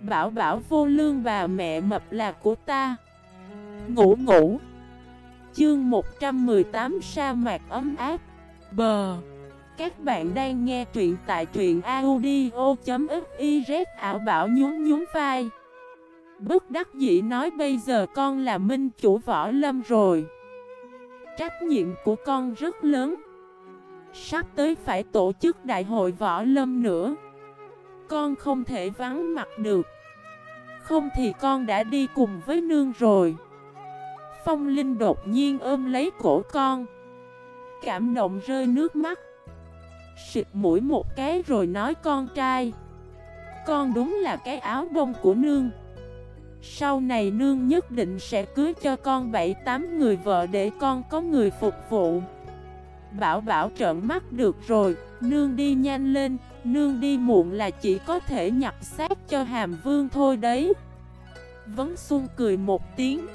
Bảo bảo vô lương bà mẹ mập là của ta. Ngủ ngủ. Chương 118 sa mạc ấm áp. Bờ. Các bạn đang nghe truyện tại truyện audio.xyz ảo bảo nhún nhún vai Bất đắc dĩ nói bây giờ con là minh chủ võ lâm rồi. Trách nhiệm của con rất lớn. Sắp tới phải tổ chức đại hội võ lâm nữa. Con không thể vắng mặt được. Không thì con đã đi cùng với nương rồi. Phong Linh đột nhiên ôm lấy cổ con. Cảm động rơi nước mắt. Xịt mũi một cái rồi nói con trai. Con đúng là cái áo bông của nương. Sau này nương nhất định sẽ cưới cho con 7-8 người vợ để con có người phục vụ. Bảo bảo trợn mắt được rồi, nương đi nhanh lên, nương đi muộn là chỉ có thể nhặt xác cho hàm vương thôi đấy. Vấn Xuân cười một tiếng.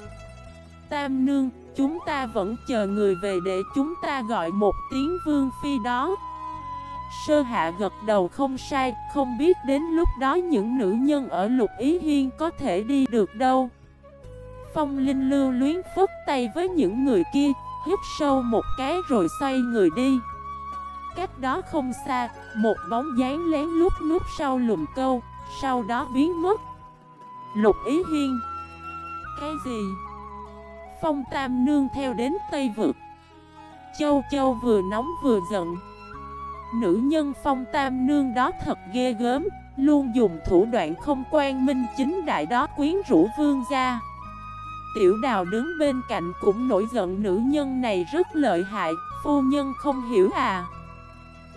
Tam nương, chúng ta vẫn chờ người về để chúng ta gọi một tiếng vương phi đó. Sơ hạ gật đầu không sai, không biết đến lúc đó những nữ nhân ở lục ý hiên có thể đi được đâu. Phong Linh lưu luyến phất tay với những người kia Hít sâu một cái rồi xoay người đi. Cách đó không xa Một bóng dáng lén lút núp sau lùm câu Sau đó biến mất. Lục ý hiên. Cái gì? Phong Tam Nương theo đến Tây Vực. Châu Châu vừa nóng vừa giận. Nữ nhân Phong Tam Nương đó thật ghê gớm Luôn dùng thủ đoạn không quan minh chính đại đó quyến rũ vương gia. Tiểu đào đứng bên cạnh cũng nổi giận nữ nhân này rất lợi hại, phu nhân không hiểu à.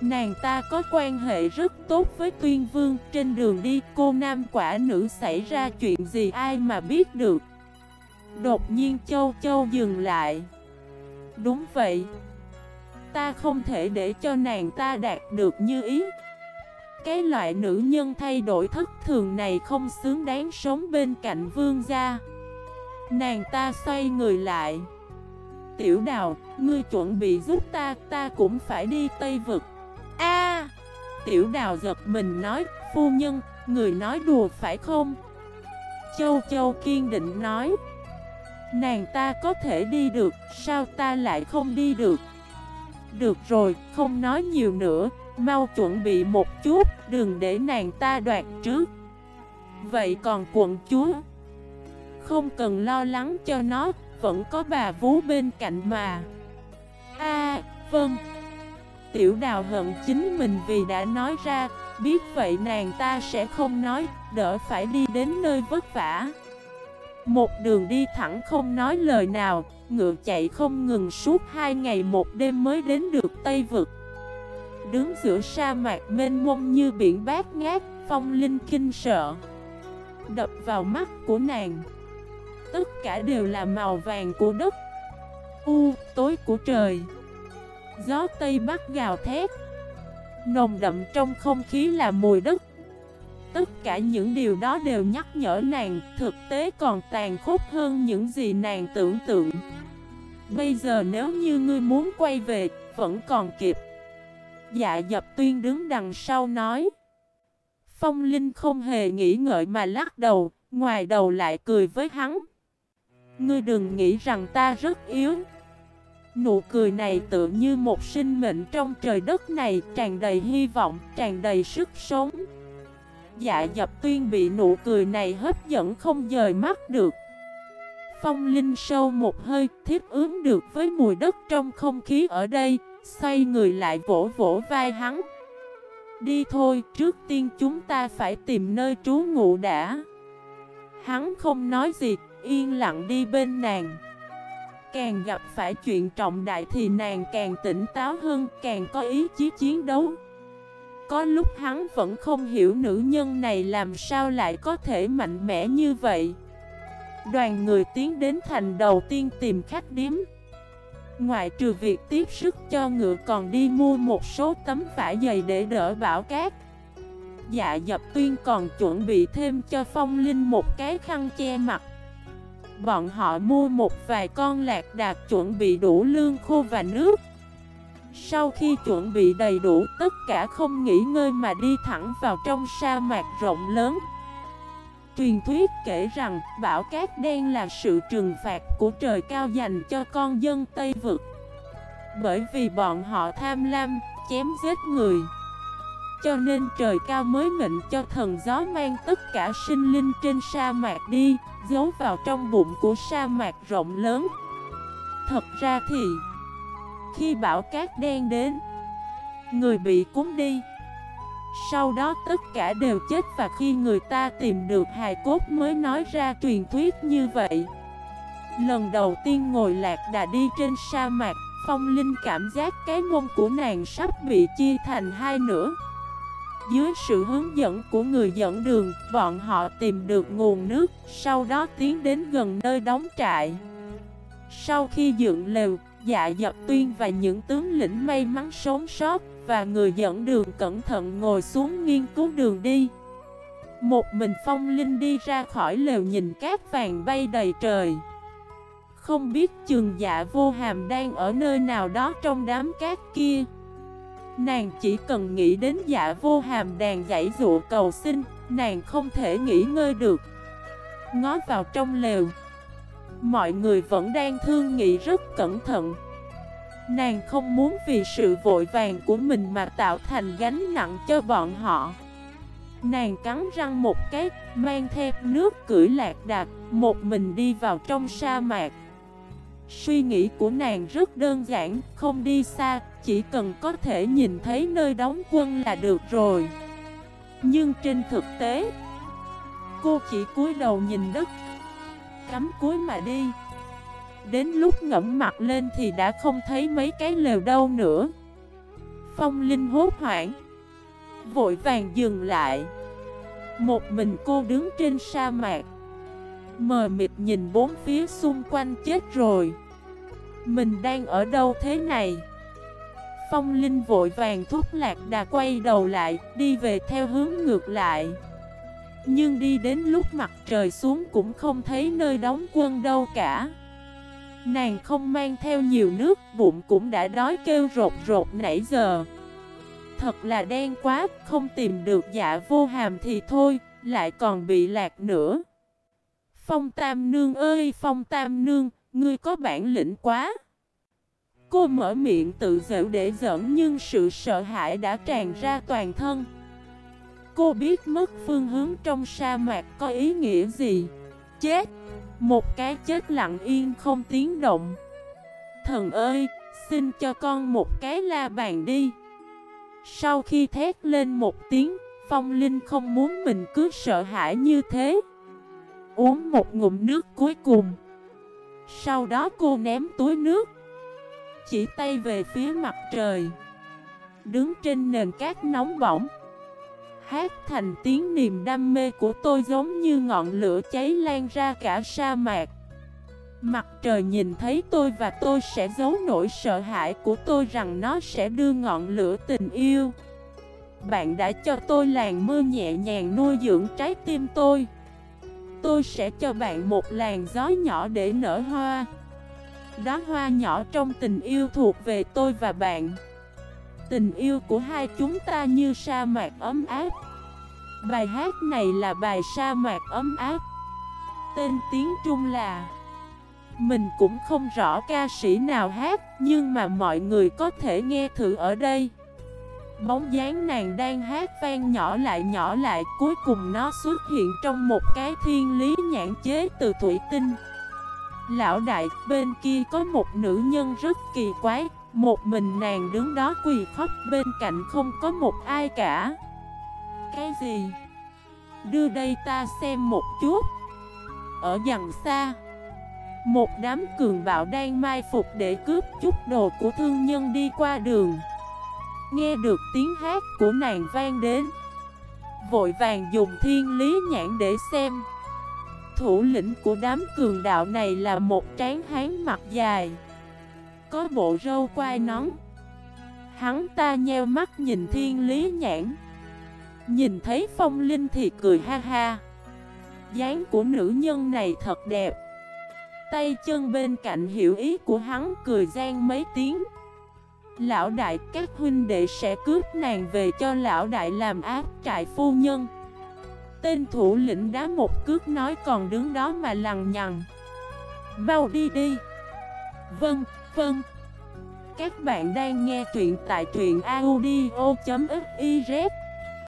Nàng ta có quan hệ rất tốt với tuyên vương, trên đường đi cô nam quả nữ xảy ra chuyện gì ai mà biết được. Đột nhiên châu châu dừng lại. Đúng vậy. Ta không thể để cho nàng ta đạt được như ý. Cái loại nữ nhân thay đổi thất thường này không xứng đáng sống bên cạnh vương gia. Nàng ta xoay người lại Tiểu đào, ngươi chuẩn bị giúp ta, ta cũng phải đi Tây Vực Tiểu đào giật mình nói, phu nhân, người nói đùa phải không? Châu Châu kiên định nói Nàng ta có thể đi được, sao ta lại không đi được? Được rồi, không nói nhiều nữa, mau chuẩn bị một chút, đừng để nàng ta đoạt trước Vậy còn quận chúa không cần lo lắng cho nó, vẫn có bà vú bên cạnh mà A, vâng Tiểu đào hận chính mình vì đã nói ra Biết vậy nàng ta sẽ không nói Đỡ phải đi đến nơi vất vả. Một đường đi thẳng không nói lời nào Ngựa chạy không ngừng suốt hai ngày một đêm mới đến được Tây Vực. Đứng giữa sa mạc mênh mông như biển bát ngát Phong linh kinh sợ. Đập vào mắt của nàng. Tất cả đều là màu vàng của đất. U, tối của trời. Gió Tây Bắc gào thét. Nồng đậm trong không khí là mùi đất. Tất cả những điều đó đều nhắc nhở nàng, Thực tế còn tàn khốc hơn những gì nàng tưởng tượng. Bây giờ nếu như ngươi muốn quay về, Vẫn còn kịp. Dạ dập tuyên đứng đằng sau nói. Phong Linh không hề nghĩ ngợi mà lắc đầu, Ngoài đầu lại cười với hắn. Ngươi đừng nghĩ rằng ta rất yếu. Nụ cười này tự như một sinh mệnh trong trời đất này Tràn đầy hy vọng, tràn đầy sức sống. Dạ dập tuyên bị nụ cười này hấp dẫn không rời mắt được. Phong Linh sâu một hơi thiết ướm được với mùi đất trong không khí ở đây Xoay người lại vỗ vỗ vai hắn. Đi thôi, trước tiên chúng ta phải tìm nơi trú ngụ đã. Hắn không nói gì, yên lặng đi bên nàng. Càng gặp phải chuyện trọng đại thì nàng càng tỉnh táo hơn, càng có ý chí chiến đấu. Có lúc hắn vẫn không hiểu nữ nhân này làm sao lại có thể mạnh mẽ như vậy. Đoàn người tiến đến thành đầu tiên tìm khách điếm. Ngoại trừ việc tiếp sức cho ngựa còn đi mua một số tấm vải dày để đỡ bão cát. Dạ dập tuyên còn chuẩn bị thêm cho phong linh một cái khăn che mặt. Bọn họ mua một vài con lạc đạt chuẩn bị đủ lương khô và nước. Sau khi chuẩn bị đầy đủ tất cả không nghỉ ngơi mà đi thẳng vào trong sa mạc rộng lớn. Truyền thuyết kể rằng bão cát đen là sự trừng phạt của trời cao dành cho con dân Tây Vực. Bởi vì bọn họ tham lam, chém giết người. Cho nên trời cao mới mệnh cho thần gió mang tất cả sinh linh trên sa mạc đi, Giấu vào trong bụng của sa mạc rộng lớn. Thật ra thì, Khi bão cát đen đến, Người bị cuốn đi. Sau đó tất cả đều chết và khi người ta tìm được hài cốt mới nói ra truyền thuyết như vậy. Lần đầu tiên ngồi lạc đà đi trên sa mạc, Phong Linh cảm giác cái mông của nàng sắp bị chia thành hai nửa. Dưới sự hướng dẫn của người dẫn đường, Bọn họ tìm được nguồn nước, Sau đó tiến đến gần nơi đóng trại. Sau khi dựng lều Dạ dập tuyên và những tướng lĩnh may mắn sống sót và người dẫn đường cẩn thận ngồi xuống nghiên cứu đường đi. Một mình phong linh đi ra khỏi lều nhìn cát vàng bay đầy trời. Không biết trường dạ vô hàm đang ở nơi nào đó trong đám cát kia. Nàng chỉ cần nghĩ đến dạ vô hàm đàn dãy dụ cầu sinh, Nàng không thể nghỉ ngơi được. Ngó vào trong lều. Mọi người vẫn đang thương nghị rất cẩn thận. Nàng không muốn vì sự vội vàng của mình mà tạo thành gánh nặng cho bọn họ. Nàng cắn răng một cái, mang theo nước cưỡi lạc đạc, một mình đi vào trong sa mạc. Suy nghĩ của nàng rất đơn giản, không đi xa, chỉ cần có thể nhìn thấy nơi đóng quân là được rồi. Nhưng trên thực tế, cô chỉ cúi đầu nhìn đất Cắm cúi mà đi. Đến lúc ngẫm mặt lên thì đã không thấy mấy cái lều đâu nữa. Phong Linh hốt hoảng Vội vàng dừng lại. Một mình cô đứng trên sa mạc. Mờ mịt nhìn bốn phía xung quanh chết rồi Mình đang ở đâu thế này Phong Linh vội vàng thúc lạc đà quay đầu lại Đi về theo hướng ngược lại Nhưng đi đến lúc mặt trời xuống cũng không thấy nơi đóng quân đâu cả Nàng không mang theo nhiều nước, bụng cũng đã đói kêu rột rột nãy giờ. Thật là đen quá, không tìm được dạ vô hàm thì thôi, lại còn bị lạc nữa. Phong Tam Nương ơi Phong Tam Nương, ngươi có bản lĩnh quá. Cô mở miệng tự dễu để giỡn nhưng sự sợ hãi đã tràn ra toàn thân. Cô biết mất phương hướng trong sa mạc có ý nghĩa gì. Chết! Một cái chết lặng yên không tiếng động Thần ơi, xin cho con một cái la bàn đi Sau khi thét lên một tiếng Phong Linh không muốn mình cứ sợ hãi như thế Uống một ngụm nước cuối cùng. Sau đó cô ném túi nước, Chỉ tay về phía mặt trời, Đứng trên nền cát nóng bỏng, Hát thành tiếng niềm đam mê của tôi giống như ngọn lửa cháy lan ra cả sa mạc. Mặt trời nhìn thấy tôi và tôi sẽ giấu nỗi sợ hãi của tôi rằng nó sẽ đưa ngọn lửa tình yêu. Bạn đã cho tôi làn mưa nhẹ nhàng nuôi dưỡng trái tim tôi. Tôi sẽ cho bạn một làn gió nhỏ để nở hoa. Đó hoa nhỏ trong tình yêu thuộc về tôi và bạn. Tình yêu của hai chúng ta như sa mạc ấm áp. Bài hát này là bài sa mạc ấm áp. Tên tiếng Trung là Mình cũng không rõ ca sĩ nào hát, Nhưng mà mọi người có thể nghe thử ở đây. Bóng dáng nàng đang hát vang nhỏ lại nhỏ lại, Cuối cùng nó xuất hiện trong một cái thiên lý nhãn chế từ thủy tinh. Lão đại, bên kia có một nữ nhân rất kỳ quái, một mình nàng đứng đó quỳ khóc, bên cạnh không có một ai cả. Cái gì? Đưa đây ta xem một chút. Ở dặn xa, Một đám cường bạo đang mai phục để cướp chút đồ của thương nhân đi qua đường. Nghe được tiếng hát của nàng vang đến. Vội vàng dùng thiên lý nhãn để xem. Thủ lĩnh của đám cường đạo này là một tráng hán mặt dài. Có bộ râu quai nón. Hắn ta nheo mắt nhìn thiên lý nhãn. Nhìn thấy phong linh thì cười ha ha. Dáng của nữ nhân này thật đẹp. Tay chân bên cạnh hiểu ý của hắn cười gian mấy tiếng. Lão đại các huynh đệ sẽ cướp nàng về cho lão đại làm ác trại phu nhân. Tên thủ lĩnh đá một cước nói còn đứng đó mà lằng nhằng. Mau đi đi. Vâng, vâng. Các bạn đang nghe truyện tại truyện audio.fif